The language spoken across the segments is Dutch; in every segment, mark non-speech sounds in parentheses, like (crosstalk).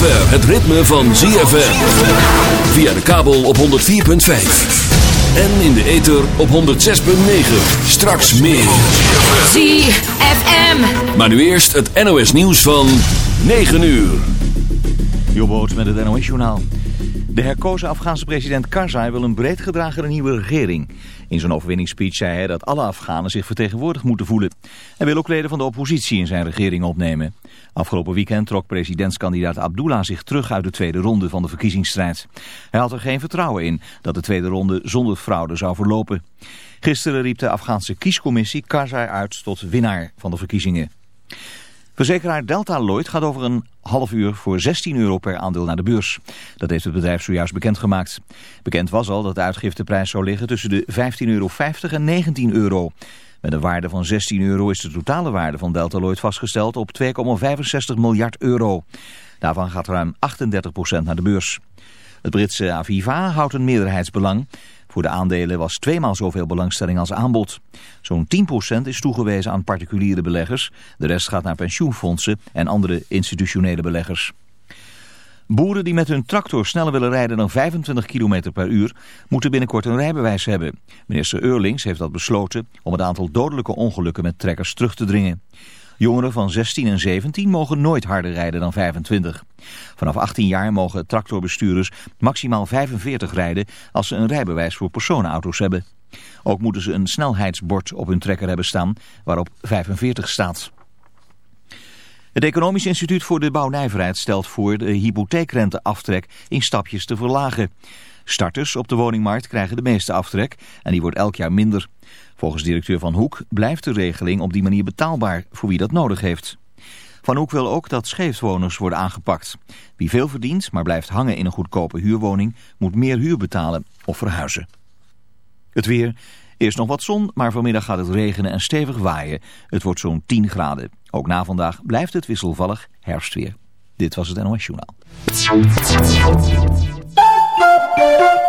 zover het ritme van ZFM. Via de kabel op 104.5. En in de ether op 106.9. Straks meer. ZFM. Maar nu eerst het NOS nieuws van 9 uur. Jobboot met het NOS-journaal. De herkozen Afghaanse president Karzai wil een breed gedragen nieuwe regering. In zijn overwinningsspeech zei hij dat alle Afghanen zich vertegenwoordigd moeten voelen. Hij wil ook leden van de oppositie in zijn regering opnemen. Afgelopen weekend trok presidentskandidaat Abdullah zich terug uit de tweede ronde van de verkiezingsstrijd. Hij had er geen vertrouwen in dat de tweede ronde zonder fraude zou verlopen. Gisteren riep de Afghaanse kiescommissie Karzai uit tot winnaar van de verkiezingen. Verzekeraar Delta Lloyd gaat over een half uur voor 16 euro per aandeel naar de beurs. Dat heeft het bedrijf zojuist bekendgemaakt. Bekend was al dat de uitgifteprijs zou liggen tussen de 15,50 euro en 19 euro. Met een waarde van 16 euro is de totale waarde van Delta Lloyd vastgesteld op 2,65 miljard euro. Daarvan gaat ruim 38% naar de beurs. Het Britse Aviva houdt een meerderheidsbelang. Voor de aandelen was tweemaal zoveel belangstelling als aanbod. Zo'n 10% is toegewezen aan particuliere beleggers. De rest gaat naar pensioenfondsen en andere institutionele beleggers. Boeren die met hun tractor sneller willen rijden dan 25 km per uur... moeten binnenkort een rijbewijs hebben. Minister Eurlings heeft dat besloten om het aantal dodelijke ongelukken met trekkers terug te dringen. Jongeren van 16 en 17 mogen nooit harder rijden dan 25. Vanaf 18 jaar mogen tractorbestuurders maximaal 45 rijden als ze een rijbewijs voor personenauto's hebben. Ook moeten ze een snelheidsbord op hun trekker hebben staan waarop 45 staat. Het Economisch Instituut voor de Bouwnijverheid stelt voor de hypotheekrenteaftrek in stapjes te verlagen. Starters op de woningmarkt krijgen de meeste aftrek en die wordt elk jaar minder. Volgens directeur Van Hoek blijft de regeling op die manier betaalbaar voor wie dat nodig heeft. Van Hoek wil ook dat scheefwoners worden aangepakt. Wie veel verdient, maar blijft hangen in een goedkope huurwoning, moet meer huur betalen of verhuizen. Het weer. Eerst nog wat zon, maar vanmiddag gaat het regenen en stevig waaien. Het wordt zo'n 10 graden. Ook na vandaag blijft het wisselvallig herfstweer. Dit was het NOS Journaal.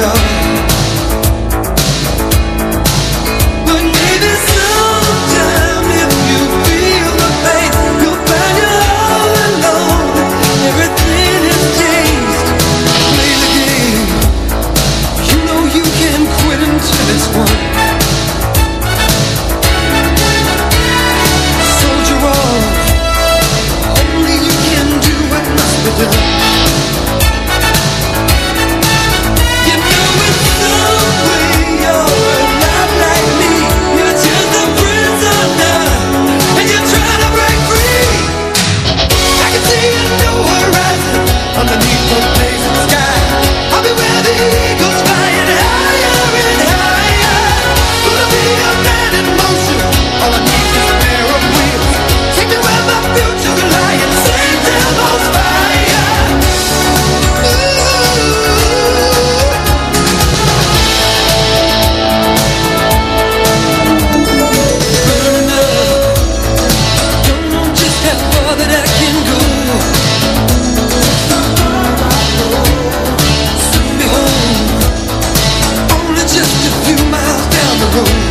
love. Oh.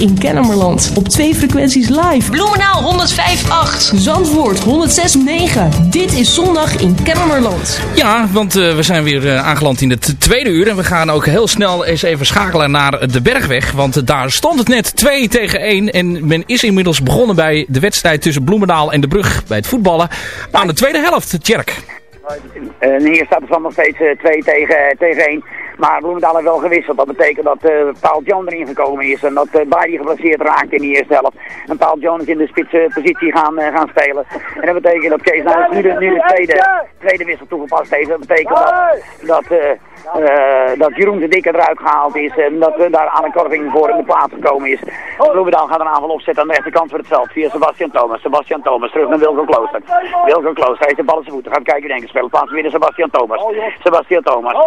In Kennemerland. Op twee frequenties live. Bloemenaal 105.8. Zandvoort 106.9. Dit is zondag in Kennemerland. Ja, want eh, we zijn weer eh, aangeland in het tweede uur. En we gaan ook heel snel eens even schakelen naar de Bergweg. Want eh, daar stond het net 2 tegen 1. En men is inmiddels begonnen bij de wedstrijd tussen Bloemendaal en de Brug bij het voetballen. Aan de tweede helft, Tjerk. En hier staat het dan nog steeds 2 tegen, tegen 1. Maar Bloemendaal heeft wel gewisseld. Dat betekent dat eh Paul John erin gekomen is. En dat uh, Bailly geblesseerd raakt in de eerste helft. En Paul John is in de spitspositie gaan, eh, gaan spelen. En dat betekent dat Kees nu de, nu de tweede, tweede wissel toegepast heeft. Dat betekent dat, dat, eh, eh, dat Jeroen de Dikke eruit gehaald is. En dat uh, daar aan een korving voor in de plaats gekomen is. Bloemendaal gaat een aanval opzetten aan de rechterkant van het veld. Via Sebastian Thomas. Sebastian Thomas terug naar Wilco Klooster. Wilco Klooster heeft de bal in zijn voeten. Gaat kijken wie denken spelen. Plaats weer Sebastian Thomas. Sebastian Thomas.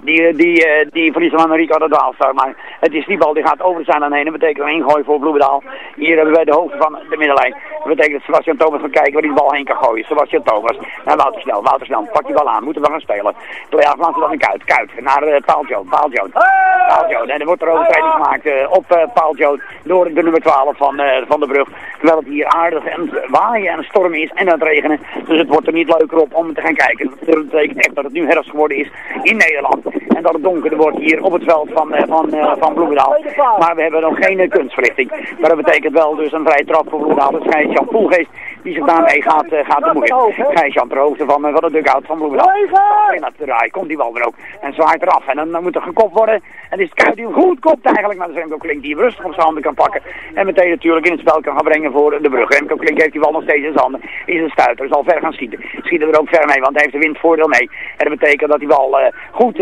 Die, die, die, eh, die verliest hem aan Rico de Dwaalstar. Maar het is die bal die gaat over zijn aan heen. Dat betekent een ingooi voor Bloemendaal. Hier hebben wij de hoogte van de middenlijn. Dat betekent dat Sebastian Thomas gaat kijken waar die bal heen kan gooien. Sebastian Thomas. Naar Wouter Snel. Wouter Snel. Pak die bal aan. Moeten we gaan spelen. Laten we dan in Kuit. Kuit. Naar uh, Paul Jones. En er wordt er overtreding gemaakt uh, op uh, door de nummer 12 van, uh, van de brug. Terwijl het hier aardig en waaien en storm is en het regenen. Dus het wordt er niet leuker op om te gaan kijken. Dat betekent echt dat het nu herfst geworden is in Nederland. En dat het donkerder wordt hier op het veld van, uh, van, uh, van Bloemendaal. Maar we hebben nog geen uh, kunstverlichting. Maar dat betekent wel dus een vrije trap voor Bloemendaal. Dat schijnt Jan Poelgeest die zich daarmee gaat, gaat bemoeien. Gijs-Jan ter hoogte van, van de dugout van Bloemendaal. En dat draai komt die bal weer ook. En zwaait eraf. En dan, moet er gekopt worden. En is het Kuit die goed kopt eigenlijk. Maar is Remco Klink die rustig op zijn handen kan pakken. En meteen natuurlijk in het spel kan gaan brengen voor de brug. Remco Klink heeft die bal nog steeds in zijn handen. Is een stuiter. Zal ver gaan schieten. Schieten er ook ver mee. Want hij heeft de windvoordeel mee. En dat betekent dat die bal uh, goed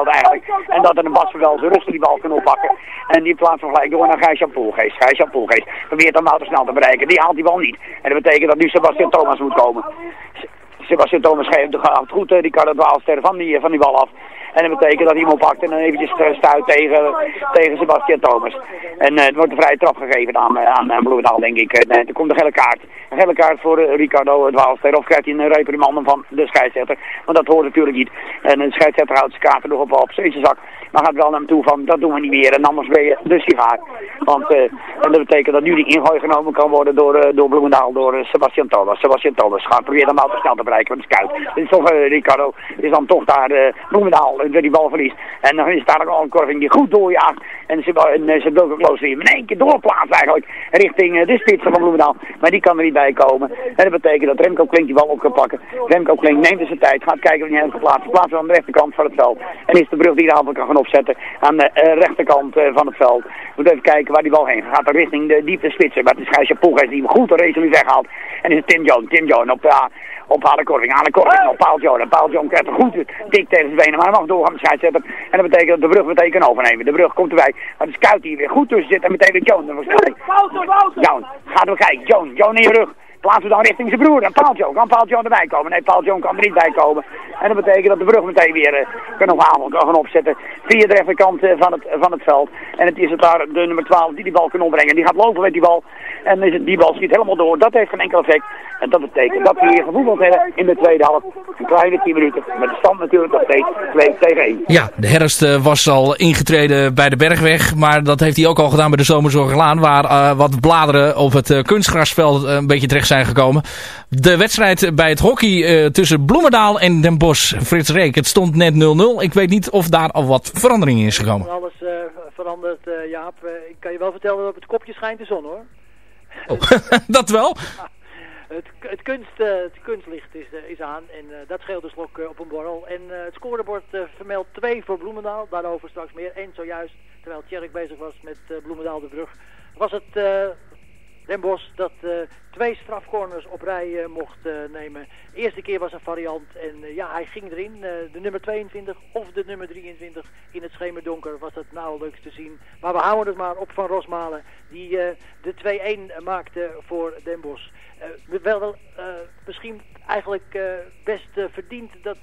eigenlijk. En dat er een wel zo rustig die bal kan oppakken. En die plaatst hem gelijk door naar Gijs-Jan Poelgeest. Gijs-Jan Poelgeest probeert dan Wouter snel te bereiken. Die haalt die bal niet. En dat betekent dat nu Sebastian Thomas moet komen. Sebastian Thomas geeft gaat goed die kan het dwaalster van die, van die bal af. En dat betekent dat hij hem oppakt en dan eventjes stuit tegen, tegen Sebastian Thomas. En uh, het wordt een vrije trap gegeven aan, aan, aan Bloemendaal, denk ik. En er komt een gele kaart. Een gele kaart voor Ricardo Dwaalster. Of krijgt hij een reprimande van de scheidsrechter. Want dat hoort natuurlijk niet. En de scheidsrechter houdt zijn kaarten nog op, op zijn zak. Maar gaat wel naar hem toe van, dat doen we niet meer. En anders ben je de sigaar. Want dat betekent dat nu die ingooi genomen kan worden door, door Bloemendaal, door Sebastian Thomas. Sebastian Thomas gaat proberen hem al te snel te bereiken. Want het is koud. Toch, Ricardo, is dan toch daar Bloemendaal die bal verliest. En dan is daar al een korving die goed doorjaagt. En ze, en ze Bilko Kloos weer in één keer doorplaatst eigenlijk richting uh, de spits van Bloemendaal. Maar die kan er niet bij komen. En dat betekent dat Remco Klink die bal op kan pakken. Remco Klink neemt dus zijn tijd, gaat kijken wanneer hij hem geplaatst. Plaatsen aan de rechterkant van het veld. En is de brug die de aanval kan gaan opzetten aan de uh, rechterkant van het veld. Moet even kijken waar die bal heen gaat. Gaat richting de diepe spitsen. Maar het is Gijsje Poelgeest die hem goed de race weghaalt. En is het Tim Jones. Tim Jones op, op aan de korving. Aan de korving op Paul Jones krijgt een goed tik tegen zijn benen. Maar hij mag doorgaan met scheidsrechter. En dat betekent dat de brug meteen kan overnemen. De brug komt erbij. Maar de scout hier weer goed tussen zit. En meteen weer Jones. Jones, gaat we kijken. Jones, Jones in je rug. Plaatsen we dan richting zijn broer. En Paul Jones. Kan Paul Jones erbij komen? Nee, Paul Jones kan er niet bij komen. En dat betekent dat de brug meteen weer uh, nog aanval kan gaan opzetten. Via de rechterkant uh, van, het, van het veld. En het is het daar de nummer 12 die die bal kan opbrengen. Die gaat lopen met die bal. En is het, die bal schiet helemaal door. Dat heeft geen enkel effect. En dat betekent dat we hier gevoetbald hebben in de tweede helft. Een kleine 10 minuten. Met de stand natuurlijk nog steeds 2 tegen 1. Ja, de herfst uh, was al ingetreden bij de Bergweg. Maar dat heeft hij ook al gedaan bij de Zomerzorglaan. Waar wat bladeren op het kunstgrasveld een beetje terecht zijn gekomen. De wedstrijd bij het hockey tussen Bloemendaal en Den Bosch. Frits Reek, het stond net 0-0. Ik weet niet of daar al wat verandering in is gekomen. Alles veranderd, Jaap. ik kan je wel vertellen dat op het kopje schijnt de zon hoor. Oh, (laughs) dat wel? (laughs) Het, het, kunst, uh, het kunstlicht is, uh, is aan en uh, dat scheelt de slok op een borrel. En het scorebord vermeldt 2 voor Bloemendaal, daarover straks meer. En zojuist, terwijl Tjerk bezig was met Bloemendaal de brug, was het Den Bosch dat twee strafcorners op rij mocht nemen. De eerste keer was een variant en ja, hij ging erin. de nummer 22 of de nummer 23 in het schemerdonker was het nauwelijks te zien. Maar we houden het maar op van Rosmalen, die de 2-1 maakte voor Den. Uh, wel misschien eigenlijk best verdiend dat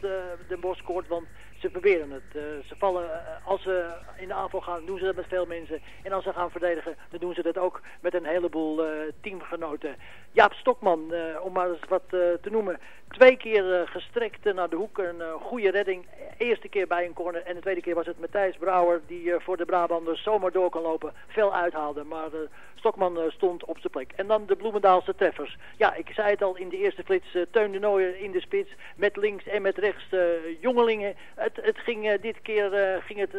Den Bosch scoort, want ze proberen het. ze vallen, als ze in de aanval gaan, doen ze dat met veel mensen. En als ze gaan verdedigen, dan doen ze dat ook met een heleboel teamgenoten. Jaap Stokman, om maar eens wat te noemen. twee keer eh, gestrekt eh, naar de hoek. Een eh, goede redding. Eerste keer bij een corner. En de tweede keer was het Matthijs Brouwer die eh, voor de Brabanders zomaar door kan lopen. Veel uithaalde. Maar eh, Stokman eh, stond op zijn plek. En dan de Bloemendaalse treffers. Ja, ik zei het al in de eerste flits. eh, Teun de Nooier in de spits. Met links en met rechts eh, jongelingen. Het, het ging dit keer ging het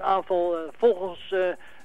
aanval volgens...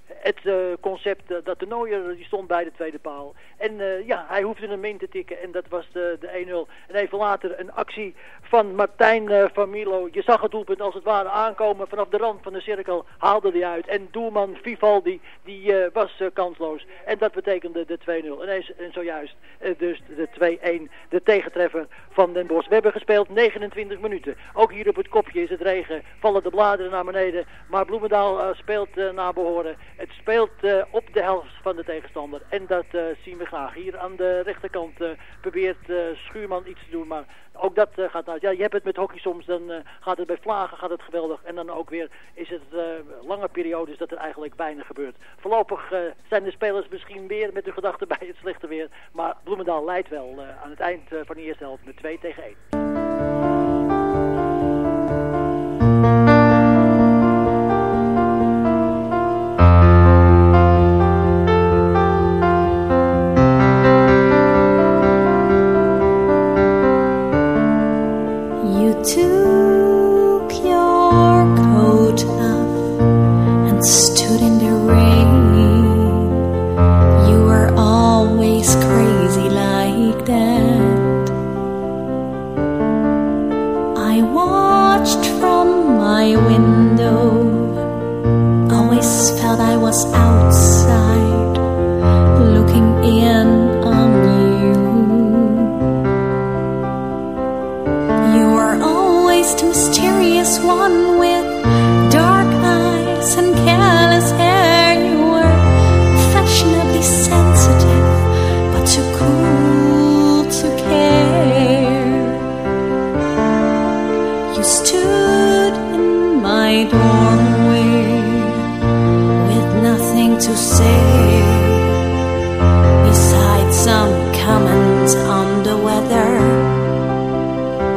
het eh, concept eh, dat de Nooier die stond bij de tweede paal. En eh, ja, hij hoefde hem in te tikken en dat was de, de 1-0. En even later een actie van Martijn van Milo. Je zag het doelpunt als het ware aankomen vanaf de rand van de cirkel. Haalde hij uit. En doelman Vivaldi die was kansloos. En dat betekende de 2-0. En, en zojuist dus de 2-1. De tegentreffer van Den Bosch. We hebben gespeeld 29 minuten. Ook hier op het kopje is het regen. Vallen de bladeren naar beneden. Maar Bloemendaal speelt naar behoren. Het speelt eh, op de helft van de tegenstander. En dat eh, zien we graag. Hier aan de rechterkant eh, probeert Schuurman iets te doen. Maar ook dat gaat uit. Ja, je hebt het met hockey soms. Dan gaat het bij vlagen gaat het geweldig. En dan ook weer is het lange periodes dat er eigenlijk weinig gebeurt. Voorlopig zijn de spelers misschien weer met hun gedachten bij het slechte weer. Maar Bloemendaal leidt wel aan het eind van de eerste helft met 2 tegen 1. Besides some comments on the weather.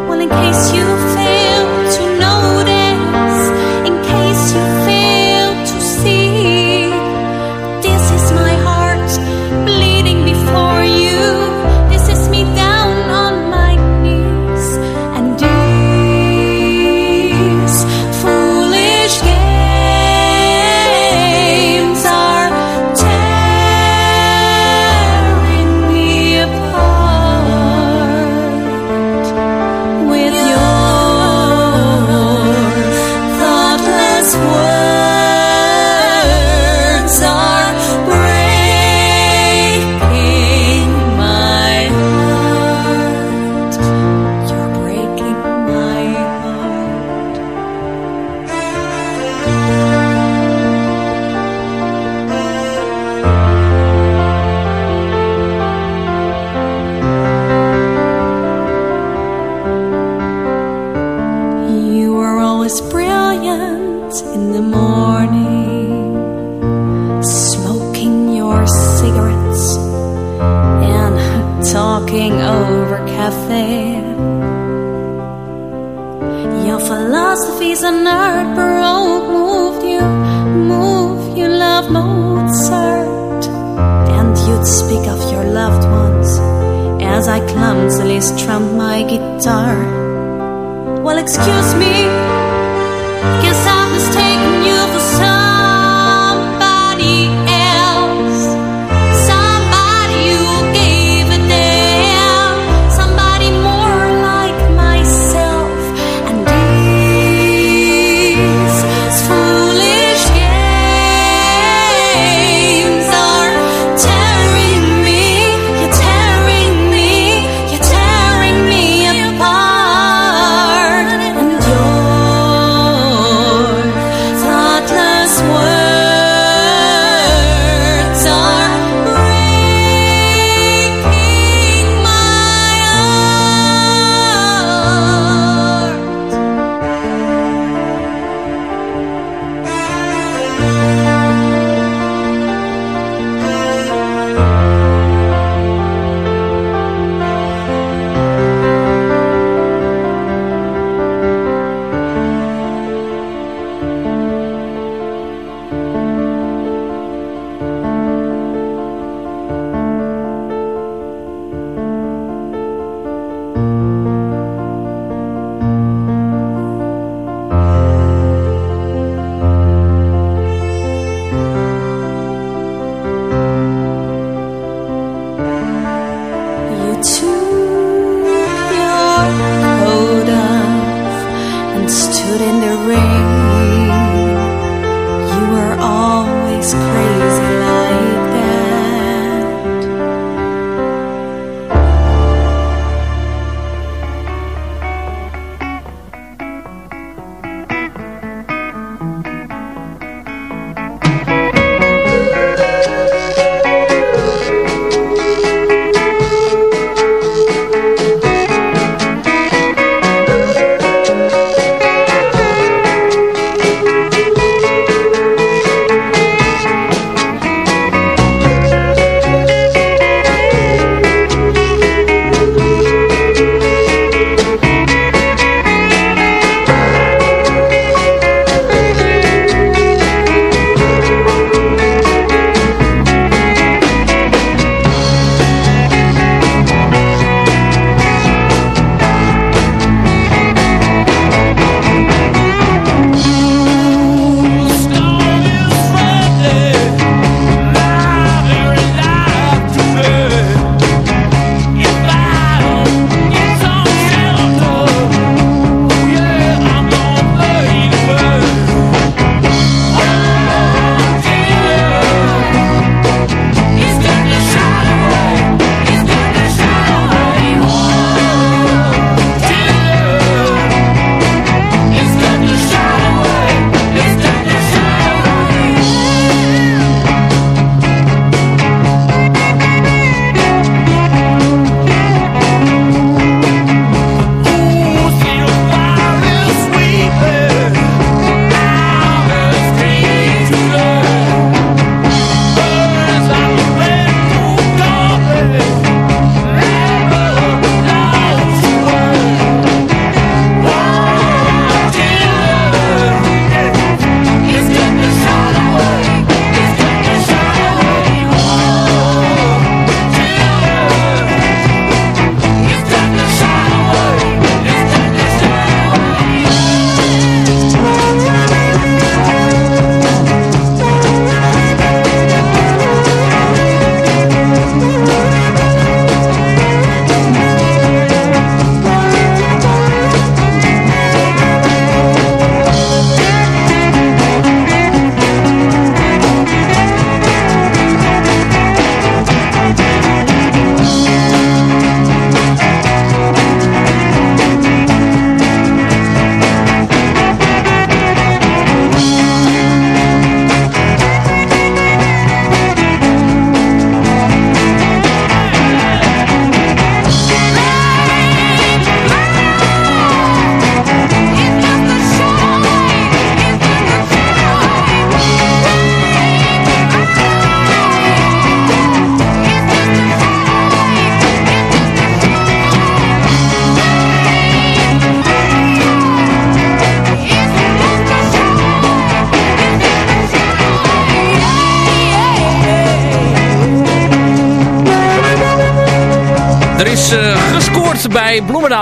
Well, in case you fail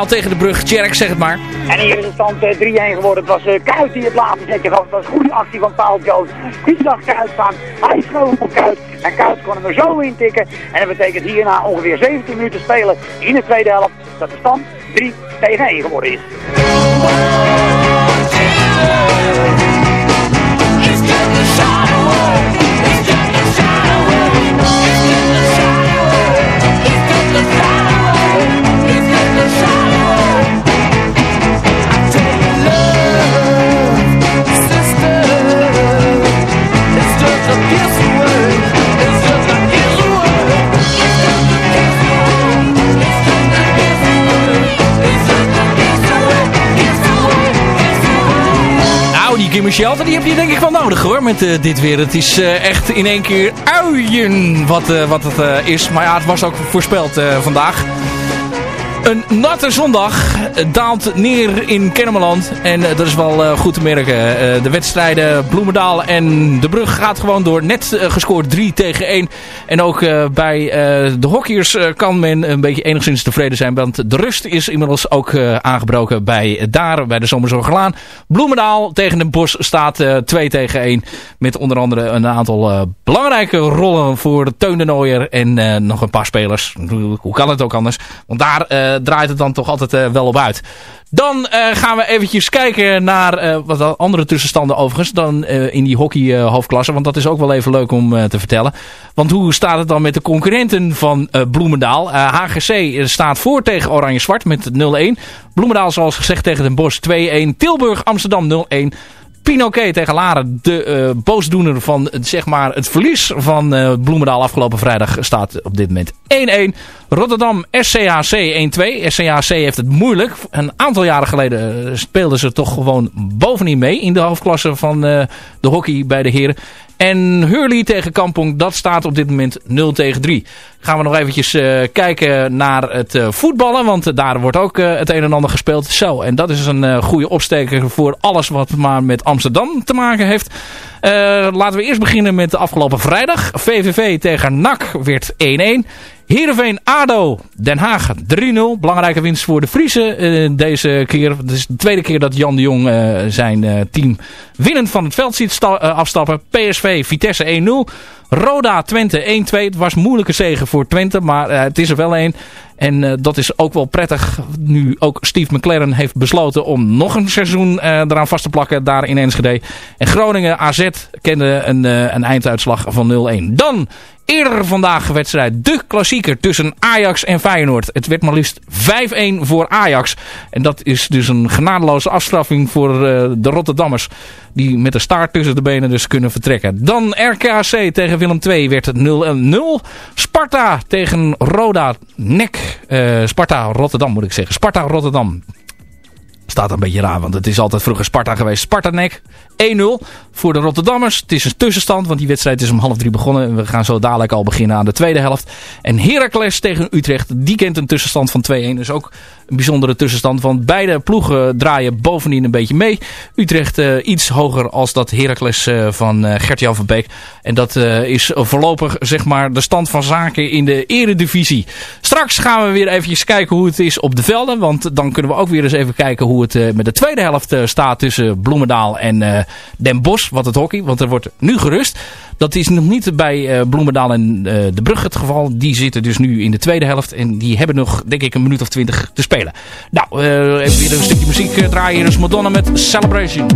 tegen de brug. Tjerk, zeg het maar. En hier is de stand eh, 3-1 geworden. Het was eh, Kuit die het laatste zetje gaf. Het was een goede actie van Paul Jones. Die zag Kuit staan. Hij schoot op Kuit. En Kuit kon hem er zo in tikken. En dat betekent hierna ongeveer 17 minuten spelen in de tweede helft. Dat de stand 3 tegen 1 geworden is. Die heb je denk ik wel nodig hoor, met eh, dit weer. Het is eh, echt in één keer uien wat, eh, wat het is. Maar ja, het was ook voorspeld vandaag. Een natte zondag eh, daalt neer in Kennemerland. En eh, dat is wel eh, goed te merken. De wedstrijden Bloemendaal en De Brug gaat gewoon door. Net gescoord 3 tegen 1. En ook bij de hockeyers kan men een beetje enigszins tevreden zijn. Want de rust is inmiddels ook aangebroken bij daar, bij de Zomerzorgelaan. Bloemendaal tegen Den Bosch staat eh 2 tegen 1. Met onder andere een aantal belangrijke rollen voor Teun de Nooier. En nog een paar spelers. Hoe, kan het ook anders? Want daar draait het dan toch altijd eh, wel op uit. Dan eh, gaan we eventjes kijken naar eh, wat andere tussenstanden overigens dan eh, in die hockey eh, hoofdklasse. Want dat is ook wel even leuk om eh, te vertellen. Want hoe staat het dan met de concurrenten van eh, Bloemendaal? Eh, HGC staat voor tegen Oranje-Zwart met 0-1. Bloemendaal zoals gezegd tegen Den Bosch 2-1. Tilburg Amsterdam 0-1. Pinoquet tegen Laren, de eh, boosdoener van het, zeg maar, het verlies van eh, Bloemendaal afgelopen vrijdag staat op dit moment 1-1. Rotterdam SCHC 1-2. SCHC heeft het moeilijk. Een aantal jaren geleden eh, speelden ze toch gewoon bovenin mee in de hoofdklasse van eh, de hockey bij de heren. En Hurley tegen Kampong, dat staat op dit moment 0 tegen 3. Gaan we nog eventjes eh, kijken naar het eh, voetballen. Want daar wordt ook eh, het een en ander gespeeld. Zo, en dat is een goede opsteker voor alles wat maar met Amsterdam te maken heeft. Laten we eerst beginnen met de afgelopen vrijdag. VVV tegen NAC werd 1-1. Heerenveen ADO Den Haag 3-0. Belangrijke winst voor de Friese eh, deze keer. Het is de tweede keer dat Jan de Jong eh, zijn eh, team winnend van het veld ziet sta- afstappen. PSV Vitesse 1-0. Roda Twente 1-2. Het was een moeilijke zegen voor Twente, maar eh, het is er wel één. En eh, dat is ook wel prettig. Nu ook Steve McLaren heeft besloten om nog een seizoen eh, eraan vast te plakken daar in Enschede. En Groningen AZ kende een, een einduitslag van 0-1. Dan eerder vandaag wedstrijd. De klassieker tussen Ajax en Feyenoord. Het werd maar liefst 5-1 voor Ajax. En dat is dus een genadeloze afstraffing voor de Rotterdammers. Die met de staart tussen de benen dus kunnen vertrekken. Dan RKC tegen Willem II werd het 0-0. Sparta tegen Roda Nek. eh, Sparta Rotterdam moet ik zeggen. Sparta Rotterdam. Staat een beetje raar, want het is altijd vroeger Sparta geweest. Sparta-Nek 1-0 voor de Rotterdammers. Het is een tussenstand, want die wedstrijd is om half drie begonnen. En we gaan zo dadelijk al beginnen aan de tweede helft. En Heracles tegen Utrecht, die kent een tussenstand van 2-1. Dus ook een bijzondere tussenstand, want beide ploegen draaien bovenin een beetje mee. Utrecht eh, iets hoger als dat Heracles eh, van eh, Gert-Jan van Beek. En dat is voorlopig zeg maar de stand van zaken in de eredivisie. Straks gaan we weer eventjes kijken hoe het is op de velden. Want dan kunnen we ook weer eens even kijken hoe het met de tweede helft staat tussen Bloemendaal en Den Bosch. Wat het hockey, want er wordt nu gerust. Dat is nog niet bij eh, Bloemendaal en eh, De Brug het geval. Die zitten dus nu in de tweede helft. En die hebben nog, denk ik, een minuut of twintig te spelen. Nou, eh, even weer een stukje muziek draaien. Is Madonna met Celebration.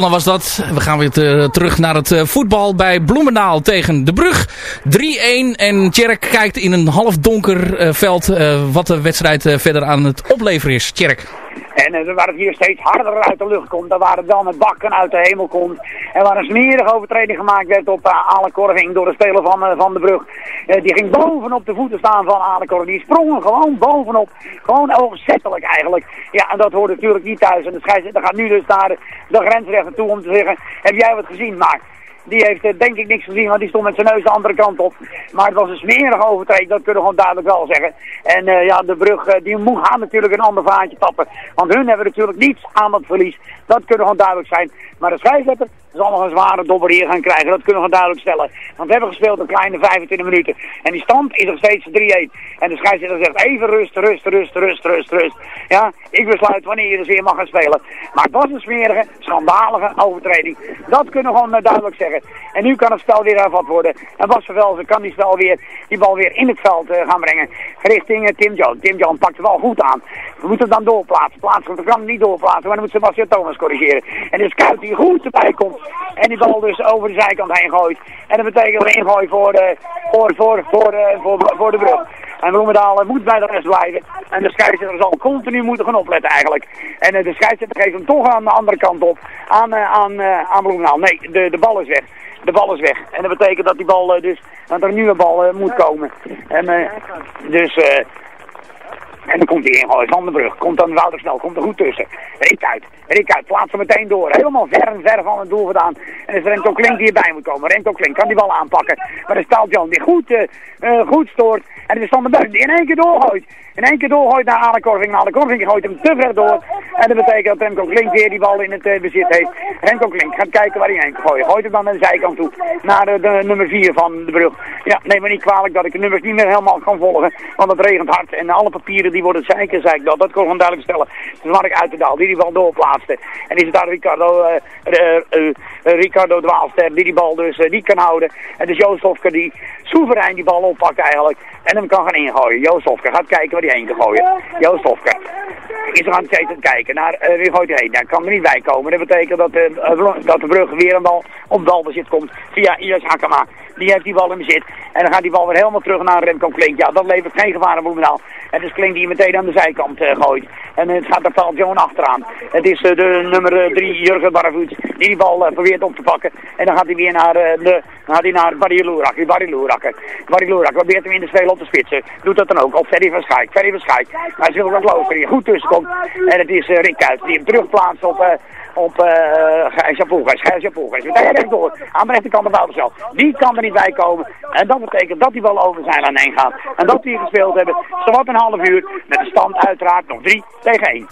Madonna was dat. We gaan weer te- terug naar het eh, voetbal bij Bloemendaal tegen De Brug. 3-1 en Tjerk kijkt in een half donker eh, veld eh, wat de wedstrijd verder aan het opleveren is. Tjerk. En eh, waar het hier steeds harder uit de lucht komt, en waar het dan met bakken uit de hemel komt. En waar een smerige overtreding gemaakt werd op uh, Ale Korving door de speler van, eh, van de brug. Eh, die ging bovenop de voeten staan van Ale Korving. Die sprongen gewoon bovenop. Gewoon overzettelijk eigenlijk. Ja, en dat hoort natuurlijk niet thuis. En de scheidsrechter gaat nu dus naar de, de grensrechter toe om te zeggen, heb jij wat gezien? Maar die heeft eh, denk ik niks gezien, want die stond met zijn neus de andere kant op. Maar het was een smerige overtreding, dat kunnen we gewoon duidelijk wel zeggen. En eh, ja, de brug, eh, die moet gaan natuurlijk een ander vaartje tappen. Want hun hebben natuurlijk niets aan dat verlies. Dat kunnen gewoon duidelijk zijn. Maar de scheidsrechter zal nog een zware dobber hier gaan krijgen. Dat kunnen we duidelijk stellen. Want we hebben gespeeld een kleine 25 minuten. En die stand is nog steeds 3-1. En de scheidsrechter zegt even rust, rust, rust, rust, rust, rust. Ja, ik besluit wanneer je dus weer mag gaan spelen. Maar het was een smerige, schandalige overtreding. Dat kunnen we gewoon eh, duidelijk zeggen. En nu kan het spel weer hervat worden. En Bas Vervelzen kan die, spel weer, die bal weer in het veld eh, gaan brengen. Richting eh, Tim Jones. Tim Jones pakt de bal goed aan. We moeten hem dan doorplaatsen. Plaatsen, we kan hem niet doorplaatsen. Maar dan moet Sebastian Thomas corrigeren. En de scout die goed erbij komt. En die bal dus over de zijkant heen gooit. En dat betekent een ingooi voor de, voor, voor, voor, eh, voor, voor de brug. En Bloemendaal eh, moet bij de rest blijven. En de scheidsrechter zal continu moeten gaan opletten eigenlijk. En eh, de scheidsrechter geeft hem toch aan de andere kant op. Aan, eh, aan, eh, aan Bloemendaal. Nee, de, de bal is weg. De bal is weg. En dat betekent dat die bal eh, dus, dat er een nieuwe bal eh, moet komen. En eh, dus... en dan komt hij in, van de brug. Komt dan Wouter snel, komt er goed tussen. Riek uit, Riek uit, plaatst hem meteen door. Helemaal ver en ver van het doel vandaan. En is Remco Klink die erbij moet komen. Remco Klink kan die bal aanpakken. Maar dan staat die goed, eh, eh, goed stoort. En het is Van die in één keer doorgooit. In één keer doorgooit naar Ale Korving. Ale Korving gooit hem te ver door. En dat betekent dat Remco Klink weer die bal in het eh, bezit heeft. Remco Klink gaat kijken waar hij heen gooit. Gooit hem dan naar de zijkant toe. Naar de nummer 4 van de brug. Ja, neem me niet kwalijk dat ik de nummers niet meer helemaal kan volgen. Want het regent hard. En alle papieren die worden zeiken, zei ik dat. Dat kon ik gewoon duidelijk stellen. Dus Mark Uiterdaal die die bal doorplaatste. En is het daar Ricardo, eh, Ricardo Dwaalster die die bal dus niet kan houden. En dus Joost Hofke die soeverein die bal oppakt eigenlijk. En hem kan gaan ingooien. Joost Hofke gaat kijken waar hij heen kan gooien. Joost Hofke is er aan het het kijken naar eh, wie gooit heen. Daar kan er niet bij komen. Dat betekent dat, dat de brug weer een bal op balbezit komt via Ias Hakama. Die heeft die bal in bezit. En dan gaat die bal weer helemaal terug naar Remco Klink. Ja, dat levert geen gevaar aan Bloemendaal. En dus Klink die meteen aan de zijkant eh, gooit. En het gaat er Paul Joan achteraan. Het is eh, de nummer 3 Jurgen Baravoets die die bal eh, probeert op te pakken. En dan gaat hij weer naar, eh, de, gaat hij naar Barry Loerak. Barry Loerak. Barry probeert hem in de spelen op te spitsen. Doet dat dan ook. Op Ferry van Schaik. Ferry van Schaik. Maar hij wil dat lopen. Die goed tussenkomt. En het is eh, Rick Kuit die hem terugplaatst op... eh op uh, Gijs Poelgeis, Gijs Poelgeis. Meteen recht door, aan de rechterkant van Woutersveld. Die kan er niet bij komen. En dat betekent dat die bal over zijn aan heen gaat. En dat die gespeeld hebben, zowat een half uur. Met de stand uiteraard nog 3 tegen 1.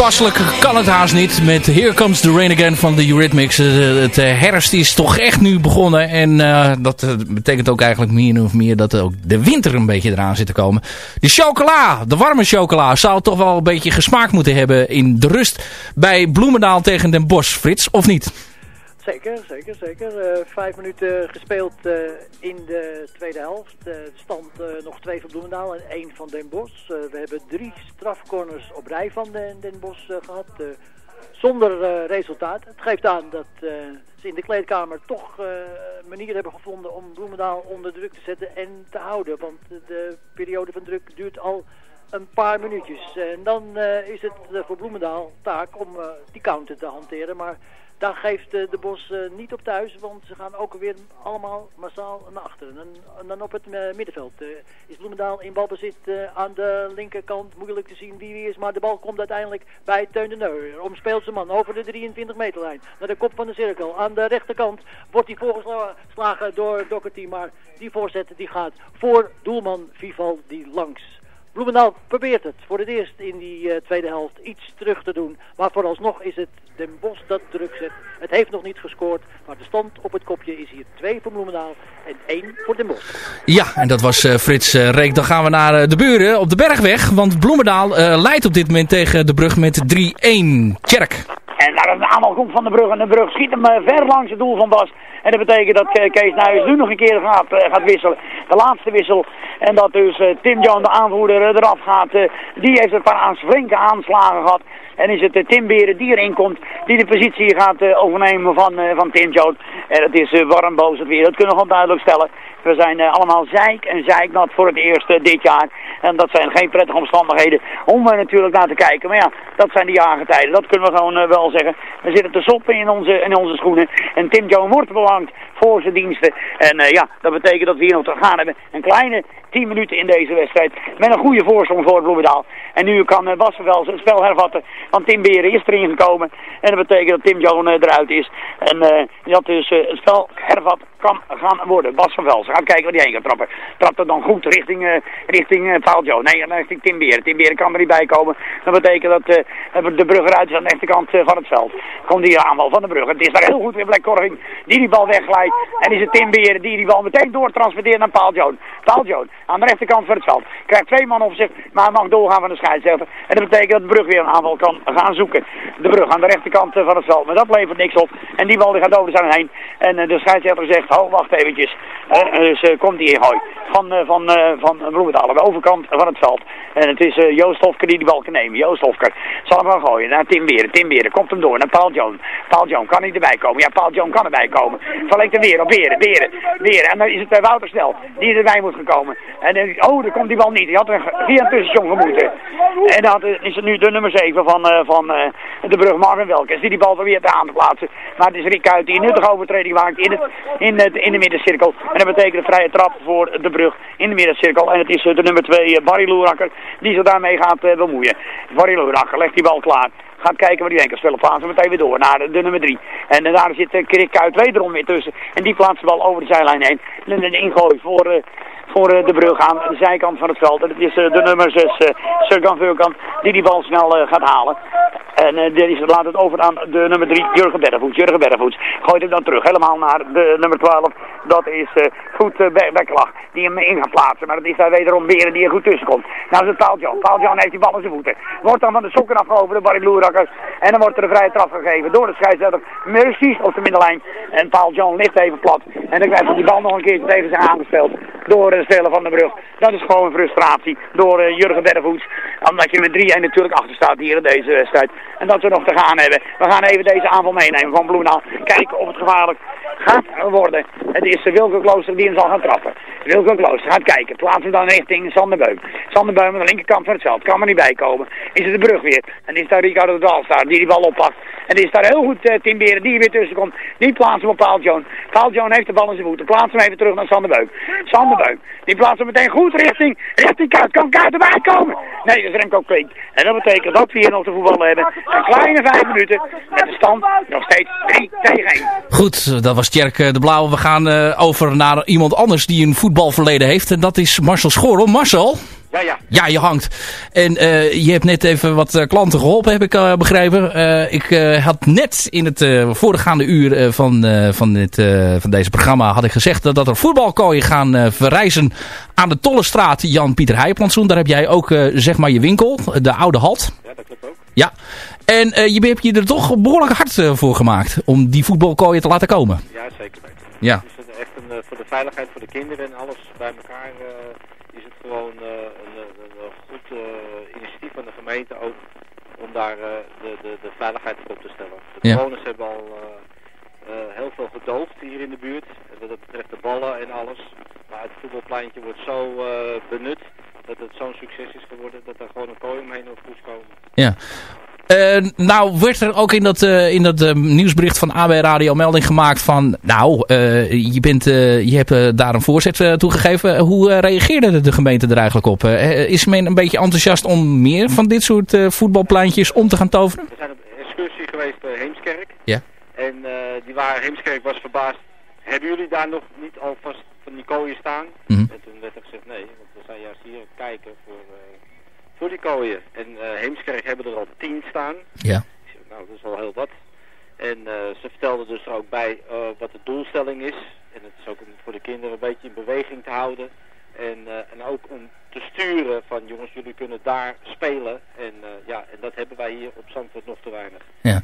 Zeer toepasselijk kan het haast niet. Met Here Comes the Rain Again van de Eurythmics. Eh, het eh, herfst is toch echt nu begonnen. En eh, dat betekent ook eigenlijk meer of meer dat ook de winter een beetje eraan zit te komen. De chocola, de warme chocola, zou toch wel een beetje gesmaakt moeten hebben in de rust bij Bloemendaal tegen Den Bosch, Frits, of niet? Zeker, zeker, zeker. Eh, vijf minuten gespeeld eh, in de tweede helft. Eh, de stand nog twee van Bloemendaal en één van Den. Eh, we hebben drie strafcorners op rij van Den, eh, gehad. eh, zonder resultaat. Het geeft aan dat ze in de kleedkamer toch eh, een manier hebben gevonden om Bloemendaal onder druk te zetten en te houden. Want de periode van druk duurt al een paar minuutjes. En dan is het voor Bloemendaal taak om die counter te hanteren. Maar daar geeft eh, de Bos eh, niet op thuis, want ze gaan ook weer allemaal massaal naar achteren. En, dan op het eh, middenveld is Bloemendaal in balbezit aan de linkerkant. Moeilijk te zien wie wie is, maar de bal komt uiteindelijk bij Teun de Neuer. Omspeelt zijn man over de 23 meter lijn naar de kop van de cirkel. Aan de rechterkant wordt hij voorgeslagen door Doherty, maar die voorzet die gaat voor doelman Vivaldi langs. Bloemendaal probeert het voor het eerst in die eh, tweede helft iets terug te doen. Maar vooralsnog is het Den Bos dat druk zet. Het heeft nog niet gescoord, maar de stand op het kopje is hier 2 voor Bloemendaal en 1 voor Den Bos. Ja, en dat was eh, Frits eh, Reek. Dan gaan we naar de buren op de Bergweg. Want Bloemendaal eh, leidt op dit moment tegen de brug met 3-1. Tjerk. En daar een aanval komt van de brug. En de brug schiet hem ver langs het doel van Bas. En dat betekent dat Kees Nijs nu nog een keer gaat, eh, gaat wisselen. De laatste wissel. En dat dus eh, Tim John, de aanvoerder, eh, eraf gaat. eh, die heeft een paar flinke aanslagen gehad. En is het Tim Beren die erin komt. Die de positie gaat eh, overnemen van, eh, van Tim John. En het is warm boos het weer. Dat kunnen we gewoon duidelijk stellen. We zijn eh, allemaal zeik en zeiknat voor het eerst eh, dit jaar. En dat zijn geen prettige omstandigheden om er natuurlijk naar te kijken. Maar ja, dat zijn de jaargetijden. Dat kunnen we gewoon eh, wel zeggen. We zitten te soppen in onze, in onze schoenen. En Tim Jones wordt belangrijk voor zijn diensten. En eh, ja, dat betekent dat we hier nog te gaan hebben. Een kleine 10 minuten in deze wedstrijd. Met een goede voorsprong voor Bloemendaal. En nu kan uh, wel zijn spel hervatten. Want Tim Beren is erin gekomen. En dat betekent dat Tim uh, eruit is. En eh, dat dus eh, het spel hervat kan gaan worden. Bas van Velsen gaat kijken waar hij heen gaat trappen. Trapt het dan goed richting, eh richting eh, Paul Joe. Nee, richting Tim Beren. Tim Beren kan er niet bij komen. Dat betekent dat eh, de brug eruit is aan de rechterkant van het veld. Komt die aanval van de brug. Het is daar heel goed weer Black Corving die die bal wegglijdt. En is het Tim Beren die die bal meteen doortransporteert naar Paul Joan. Paul Joan aan de rechterkant van het veld. Krijgt twee man op zich, maar hij mag doorgaan van de scheidsrechter. En dat betekent dat de brug weer een aanval kan gaan zoeken. De brug aan de rechterkant van het veld. Maar dat levert niks op. En die bal die gaat over zijn heen. En de scheidsrechter zegt, ho, wacht eventjes. Dus komt die in gooi. Van, eh, van, eh, van Bloemendaal, de overkant van het veld. En het is Joost Hofker die die bal kan nemen. Joost Hofker zal hem gaan gooien naar Tim Beren. Tim Beren komt hem door naar Paul Joan. Paul Joan kan niet erbij komen. Ja, Paul Joan kan erbij komen. Verlegt hem weer op Beren, Beren, Beren. En dan is het Wouter Snel die erbij moet gekomen. En eh, oh, daar komt die bal niet. Die had een via een gemoeten. En dan is het nu de nummer 7 van, van de brug Marvin Welkens. Die die bal probeert aan te plaatsen. Maar het is Rick Kuit die een nuttige overtreding maakt in, het, in, het, in de middencirkel. En dat betekent een vrije trap voor de brug in de middencirkel. En het is eh, de nummer 2 Barry Loerakker die zich daarmee gaat eh, bemoeien. Barry Loerakker legt die bal klaar. Gaat kijken waar die kan spelen. Plaatsen meteen weer door naar de, de nummer 3. En daar zit Rick Kuit wederom weer tussen. En die plaatst de bal over de zijlijn heen. En een ingooi voor, voor uh, de brug aan de zijkant van het veld. En het is uh, de nummer 6, uh, Serkan die die bal snel uh, gaat halen. En uh, laat het over aan de nummer 3, Jurgen Berrevoets. Jurgen Berrevoets gooit hem dan terug, helemaal naar de nummer 12. Dat is goed uh, die hem in gaat plaatsen. Maar dat is daar wederom Beren die er goed tussen komt. Nou is het Paaltjan. Paaltjan heeft die bal in zijn voeten. Wordt dan van de sokken afgehoven door Barry Loerakkers. En dan wordt er een vrije trap gegeven door de scheidsrechter. Precies op de middenlijn. En Paaltjan ligt even plat. En dan krijgt die bal nog een keertje tegen zich aangespeeld. Door speler van de brug. Dat is gewoon frustratie door uh, Jurgen Berrevoets. Omdat je met 3-1 natuurlijk achter staat hier in deze wedstrijd. En dat we nog te gaan hebben. We gaan even deze aanval meenemen van Bloemendaal. Kijken of het gevaarlijk gaat worden. Het is Wilke Klooster die hem zal gaan trappen. Wilke Klooster gaat kijken. Plaatsen hem dan richting Sanderbeum. Sanderbeum aan de linkerkant van het veld. Kan er niet bij komen. Is het de brug weer. En is daar Ricardo de Dalstar die die bal oppakt. En is daar heel goed uh, Tim Beren die weer tussen komt. Die plaatst hem op Paul Joan. Paul heeft de bal in zijn voeten. Plaatst hem even terug naar Sanderbeum. Sanderbeum. Die plaatst hem meteen goed richting, richting Kuit. Kan Kuit erbij komen? Nee, dat is Remco Klink. En dat betekent dat we hier nog te voetballen hebben. Een kleine vijf minuten. Met de stand nog steeds 3 tegen 1. Goed, dat was Tjerk de Blauw. We gaan uh, over naar iemand anders die een voetbalverleden heeft. En dat is Marcel Schorel. Marcel? Ja, ja. Ja, je hangt. En eh, je hebt net even wat eh, klanten geholpen, heb ik eh, begrepen. Ik had net in het voorgaande uur van, van, dit, van deze programma had ik gezegd dat, dat er voetbalkooien gaan verrijzen aan de Tollestraat Jan-Pieter Heijplantsoen. Daar heb jij ook zeg maar je winkel, de oude halt. Ja, dat klopt ook. Ja. En eh, je hebt je er toch behoorlijk hard voor gemaakt om die voetbalkooien te laten komen. Ja, zeker weten. Ja. Het is echt een, voor de veiligheid voor de kinderen en alles bij elkaar is het gewoon eh, een, een, een goed eh, initiatief van de gemeente ook om daar eh, de, de, de veiligheid op te stellen. De Ja. bewoners hebben al eh, eh, heel veel gedoofd hier in de buurt, wat dat betreft de ballen en alles. Maar het voetbalpleintje wordt zo benut dat het zo'n succes is geworden dat er gewoon een kooi omheen moest komen. Ja. Eh, nou werd er ook in dat, eh, in dat eh, nieuwsbericht van AB Radio melding gemaakt van... Nou, je, bent, eh, je hebt daar een voorzet toegegeven. Hoe reageerde de, gemeente er eigenlijk op? Is men een beetje enthousiast om meer van dit soort voetbalpleintjes om te gaan toveren? We zijn op excursie geweest bij Heemskerk. Ja. En die waren, Heemskerk was verbaasd. Hebben jullie daar nog niet alvast van die kooien staan? Mhm. En toen werd er gezegd nee, want we zijn juist hier kijken voor, voor die kooien. En eh, Heemskerk hebben er al tien staan. Ja. Nou, dat is al heel wat. En eh, ze vertelden dus er ook bij eh, wat de doelstelling is. En het is ook om voor de kinderen een beetje in beweging te houden. En, eh, en ook om te sturen van jongens, jullie kunnen daar spelen. En eh, ja, en dat hebben wij hier op Zandvoort nog te weinig. Ja.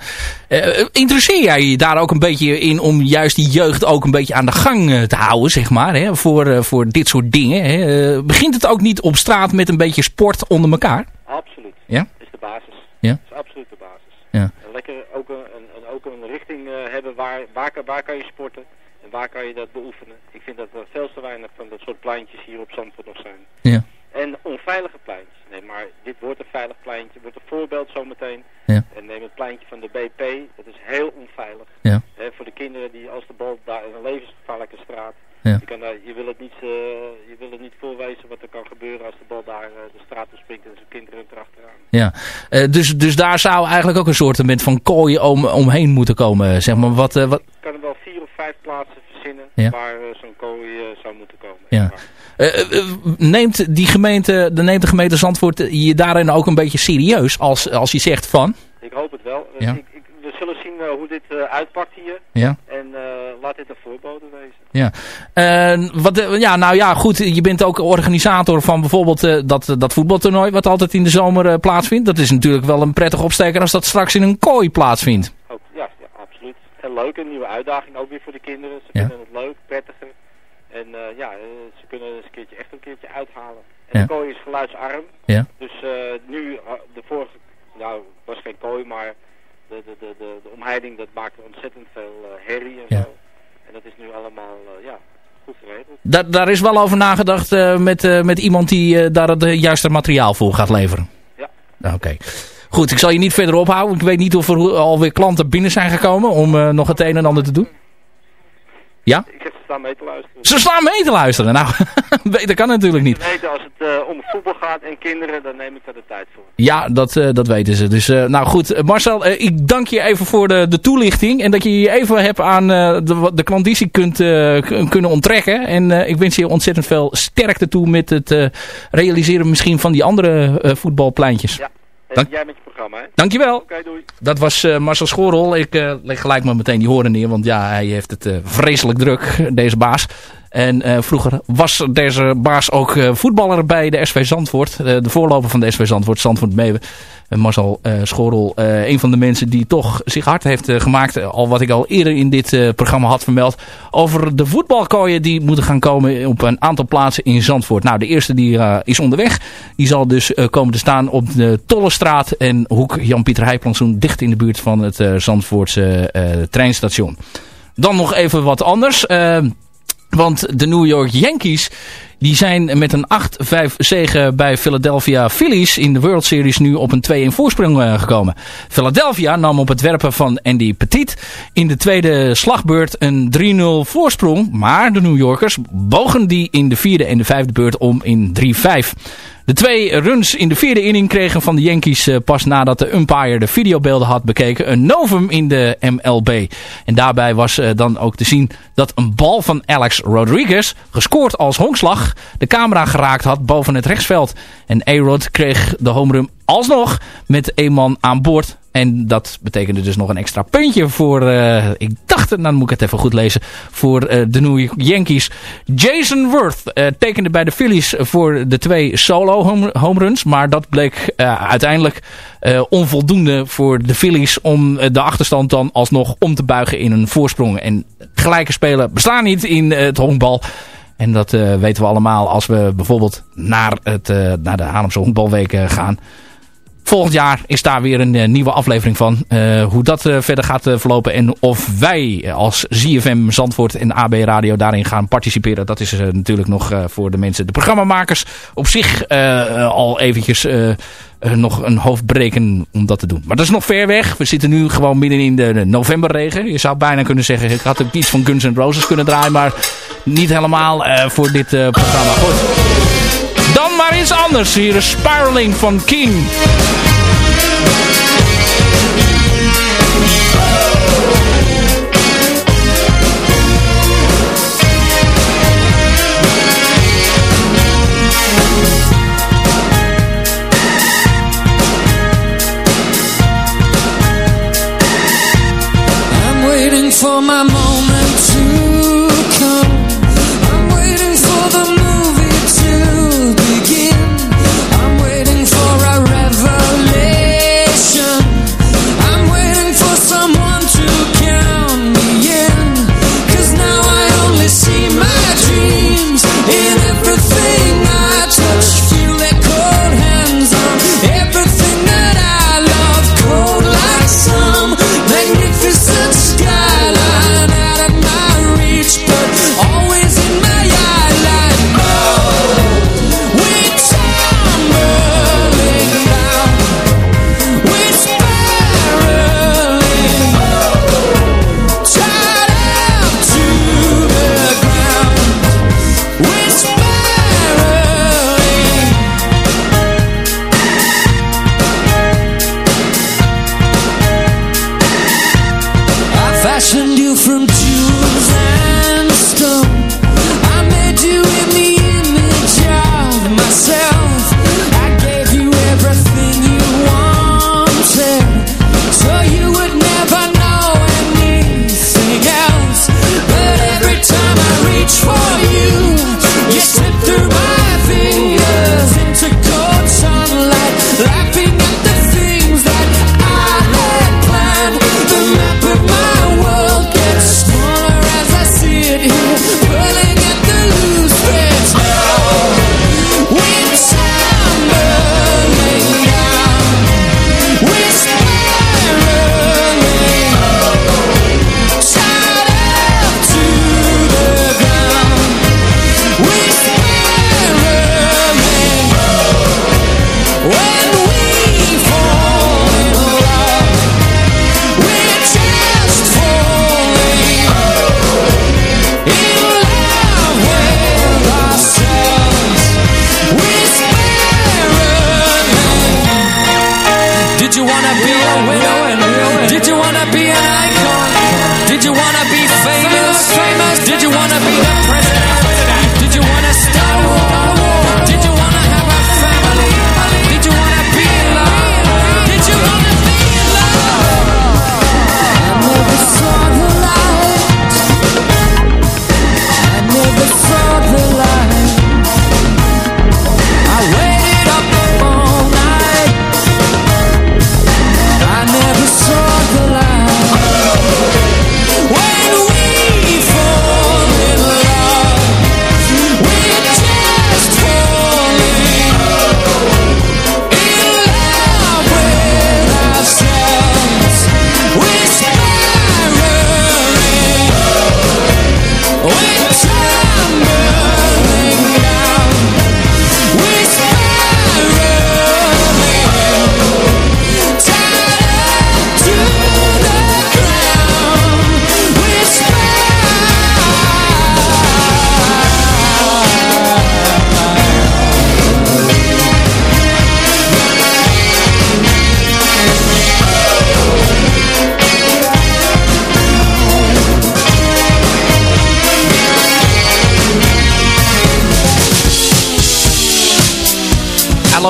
Eh, interesseer jij je daar ook een beetje in om juist die jeugd ook een beetje aan de gang te houden, zeg maar, hè, voor, voor dit soort dingen? Hè? Begint het ook niet op straat met een beetje sport onder elkaar? Absoluut. Ja? Dat is de basis. Ja. Dat is absoluut de basis. Ja. En lekker ook een, een, ook een richting hebben waar, waar, kan- waar kan je sporten en waar kan je dat beoefenen. Ik vind dat er veel te weinig van dat soort pleintjes hier op Zandvoort nog zijn. Ja. En onveilige pleintjes. Nee, maar dit wordt een veilig pleintje, wordt een voorbeeld zometeen. Ja. En neem het pleintje van de BP, dat is heel onveilig. Ja. Voor de kinderen die als de bal daar in een levensgevaarlijke straat. Ja. Je, kan daar, je, wil het niet, eh, je wil het niet voorwezen wat er kan gebeuren als de bal daar eh, de straat op springt en zijn kinderen erachteraan. Ja, Eh, dus, dus daar zou eigenlijk ook een soort van kooien om, omheen moeten komen, zeg maar. Wat, wat, kan er wel vier of vijf plaatsen verzinnen Ja. waar eh, zo'n kooi eh, zou moeten komen. ja. Eh, neemt, die gemeente, de, neemt de gemeente Zandvoort je daarin ook een beetje serieus als, als je zegt van... Ik hoop het wel. Ja. Ik, ik, we zullen zien hoe dit uitpakt hier. Ja. En laat dit een voorbode wezen. Ja. Wat, ja, nou ja, goed. Je bent ook organisator van bijvoorbeeld dat, dat voetbaltoernooi wat altijd in de zomer plaatsvindt. Dat is natuurlijk wel een prettig opsteker als dat straks in een kooi plaatsvindt. Ja, ja, absoluut. Heel leuk. Een nieuwe uitdaging ook weer voor de kinderen. Ze vinden het leuk, prettiger. En eh, ja, eh, ze kunnen eens een keertje echt een keertje uithalen. En de kooi is geluidsarm. Ja. Dus eh, nu, de vorige, nou, was geen kooi, maar de, de, de, de, de omheiding, dat maakte ontzettend veel herrie en zo. En dat is nu allemaal, ja, goed geregeld. Daar, daar is wel over nagedacht met, met iemand die daar het juiste materiaal voor gaat leveren. Ja. Nou, Oké. Goed, ik zal je niet verder ophouden. Ik weet niet of er alweer klanten binnen zijn gekomen om eh, nog het een en ander te doen. Ja? Ik heb ze staan mee te luisteren. Ze staan mee te luisteren. Nou, (laughs) beter kan natuurlijk niet. Ze weten als het eh, om voetbal gaat en kinderen, dan neem ik daar de tijd voor. Ja, dat, eh, dat weten ze. Dus, nou goed, Marcel, ik dank je even voor de, de toelichting. En dat je je even hebt aan de, de klanditie kunt kunnen onttrekken. En ik wens je ontzettend veel sterkte toe met het realiseren misschien van die andere voetbalpleintjes. Ja. Dank- jij met je programma, hè? Dankjewel. Oké, doei. Dat was eh, Marcel Schorrel. Ik eh, leg gelijk maar meteen die horen neer, want ja, hij heeft het eh, vreselijk druk, deze baas. En eh, vroeger was deze baas ook eh, voetballer bij de SV Zandvoort. Eh, de voorloper van de SV Zandvoort, Zandvoort Meeuwen. En Marcel Schorrel, een van de mensen die toch zich hard heeft gemaakt. al wat ik al eerder in dit programma had vermeld. Over de voetbalkooien die moeten gaan komen op een aantal plaatsen in Zandvoort. Nou, de eerste die is onderweg. Die zal dus komen te staan op de Tollestraat en hoek Jan-Pieter Heijplantsoen. Dicht in de buurt van het Zandvoortse treinstation. Dan nog even wat anders. Want de New York Yankees die zijn met een 8-5 zege bij Philadelphia Phillies in de World Series nu op een 2-1 voorsprong eh, gekomen. Philadelphia nam op het werpen van Andy Petit in de tweede slagbeurt een 3-0 voorsprong. Maar de New Yorkers bogen die in de vierde en de vijfde beurt om in 3-5. De twee runs in de vierde inning kregen van de Yankees eh, pas nadat de umpire de videobeelden had bekeken een novum in de MLB. En daarbij was eh, dan ook te zien dat een bal van Alex Rodriguez, gescoord als honkslag, de camera geraakt had boven het rechtsveld. En A-Rod kreeg de homerun alsnog met één man aan boord. En dat betekende dus nog een extra puntje voor, eh, ik dacht, nou dan moet ik het even goed lezen, voor eh, de New Yankees. Jason Worth eh, tekende bij de Phillies voor de twee solo home, runs. Maar dat bleek uiteindelijk onvoldoende voor de Phillies om de achterstand dan alsnog om te buigen in een voorsprong. En gelijke spelen bestaan niet in het honkbal. En dat eh, weten we allemaal als we bijvoorbeeld naar, het, eh, naar de Haarlemse honkbalweek eh, gaan. Volgend jaar is daar weer een nieuwe aflevering van. Hoe dat verder gaat verlopen en of wij als ZFM Zandvoort en AB Radio daarin gaan participeren. Dat is natuurlijk nog voor de mensen, de programmamakers op zich al eventjes nog een hoofdbreken om dat te doen. Maar dat is nog ver weg. We zitten nu gewoon midden in de, novemberregen. Je zou bijna kunnen zeggen, ik had ook iets van Guns N' Roses kunnen draaien, maar niet helemaal eh, voor dit eh, programma. Goed. Dan maar iets anders. Hier is Spiraling van King. For my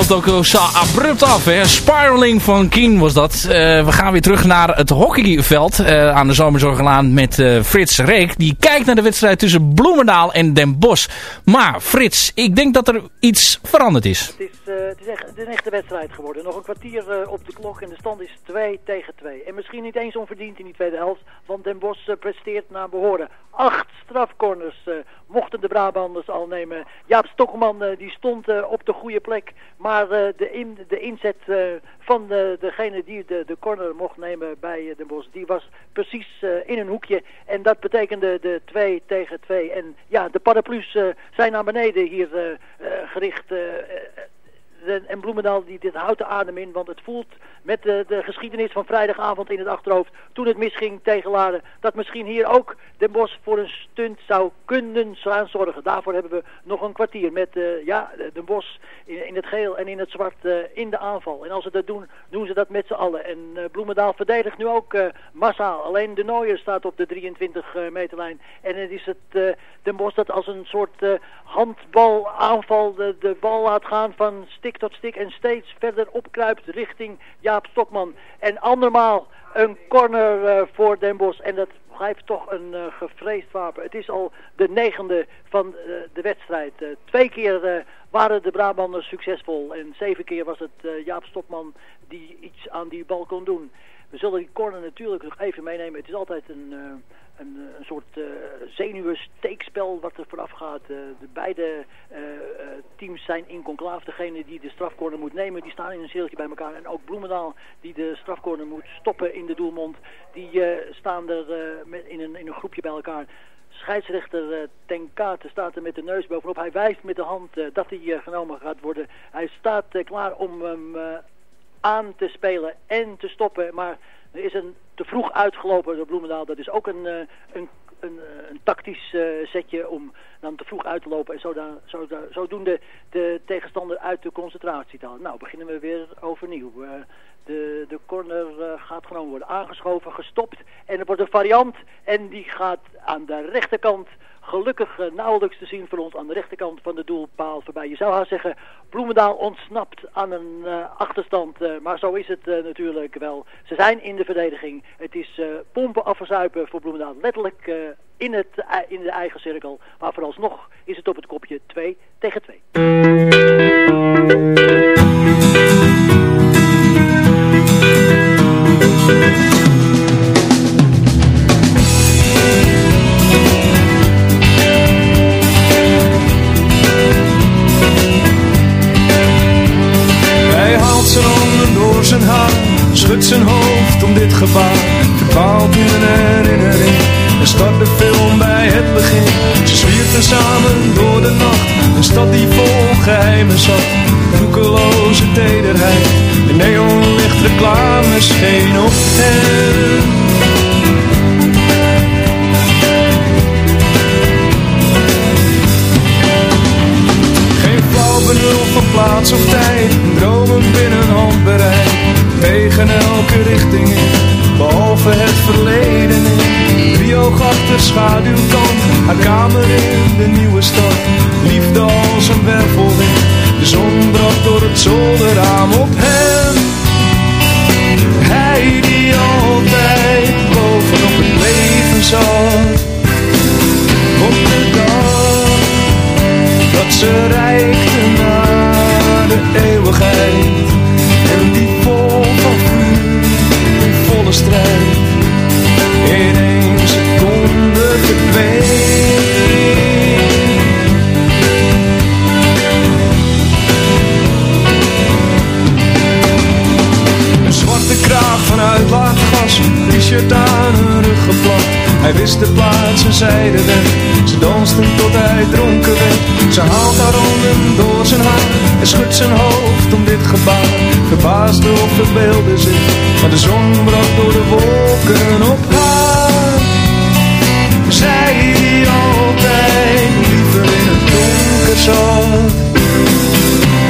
loopt ook zo abrupt af. Hè. Spiraling van Keen was dat. Eh, we gaan weer terug naar het hockeyveld uh, aan de Zomerzorgelaan met uh, Frits Reek. Die kijkt naar de wedstrijd tussen Bloemendaal en Den Bosch. Maar Frits, ik denk dat er iets veranderd. Het is, het is echt, een echte wedstrijd geworden. Nog een kwartier op de klok en de stand is 2 tegen 2. En misschien niet eens onverdiend in die tweede helft, want Den Bosch presteert naar behoren. Acht strafcorners mochten de Brabanders al nemen. Jaap Stokman die stond op de goede plek. Maar de, de inzet van de, degene die de, de corner mocht nemen bij Den Bosch, die was precies in een hoekje. En dat betekende de 2 tegen 2. En ja, de paraplu's zijn naar beneden hier gericht en Bloemendaal die dit houdt de adem in. Want het voelt met de, de, geschiedenis van vrijdagavond in het achterhoofd. Toen het misging tegen Laren. Dat misschien hier ook Den Bos voor een stunt zou kunnen gaan zorgen. Daarvoor hebben we nog een kwartier met uh, ja, Den Bos in, in, het geel en in het zwart uh, in de aanval. En als ze dat doen, doen ze dat met z'n allen. En uh, Bloemendaal verdedigt nu ook massaal. Alleen de Nooier staat op de 23 meterlijn. En het is het Den Bos dat als een soort handbalaanval de, de bal laat gaan van stik tot stik en steeds verder opkruipt richting Jaap Stokman. En andermaal een corner uh, voor Den Bosch. En dat blijft toch een uh, gevreesd wapen. Het is al de negende van uh, de wedstrijd. twee keer waren de Brabanders succesvol. En zeven keer was het Jaap Stokman die iets aan die bal kon doen. We zullen die corner natuurlijk nog even meenemen. Het is altijd een een, een soort uh, zenuwensteekspel wat er vooraf gaat. Uh, de beide teams zijn in conclave. Degene die de strafcorner moet nemen, die staan in een cirkeltje bij elkaar. En ook Bloemendaal, die de strafcorner moet stoppen in de doelmond, die staan er in, een, in een groepje bij elkaar. Scheidsrechter Ten Kate staat er met de neus bovenop. Hij wijst met de hand dat hij genomen gaat worden. Hij staat klaar om hem aan te spelen en te stoppen. Maar er is een te vroeg uitgelopen door Bloemendaal. Dat is ook een, een, een, een tactisch uh, zetje om dan te vroeg uit te lopen. En zodoende, zodoende de tegenstander uit de concentratie te halen. Nou, beginnen we weer overnieuw. De, de corner gaat genomen worden aangeschoven, gestopt. En er wordt een variant. En die gaat aan de rechterkant gelukkig uh, nauwelijks te zien voor ons aan de rechterkant van de doelpaal voorbij. Je zou haar zeggen, Bloemendaal ontsnapt aan een uh, achterstand, uh, maar zo is het natuurlijk wel. Ze zijn in de verdediging. Het is pompen afverzuipen voor Bloemendaal, letterlijk in, het, in de eigen cirkel. Maar vooralsnog is het op het kopje 2 tegen 2. Hij wist de plaats en zei de weg. Ze dansten tot hij dronken werd. Ze haalt haar handen door zijn haar en schudt zijn hoofd om dit gebaar. Verbaasde of verbeelde zich, maar de zon brak door de wolken op haar. Zij die altijd liever in het donker zat.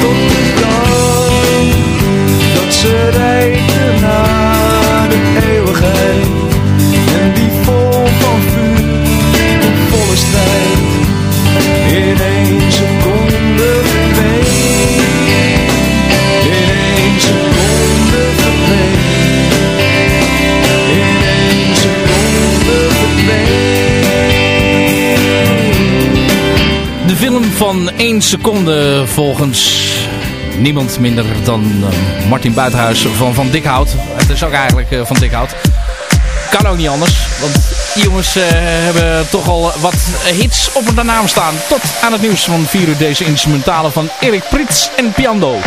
Tot de dag dat ze reikte naar de eeuwigheid. Film van 1 seconde volgens niemand minder dan eh, Martin Buitenhuis van Van Dikhout. Het is ook eigenlijk eh, Van Dikhout. Kan ook niet anders, want die jongens eh, hebben toch al wat hits op de naam staan. Tot aan het nieuws van 4 uur deze instrumentale van Erik Prits en Piando.